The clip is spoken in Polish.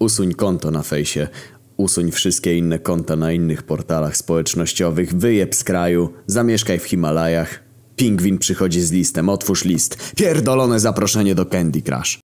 Usuń konto na fejsie. Usuń wszystkie inne konta na innych portalach społecznościowych. Wyjeb z kraju. Zamieszkaj w Himalajach. Pingwin przychodzi z listem. Otwórz list. Pierdolone zaproszenie do Candy Crush.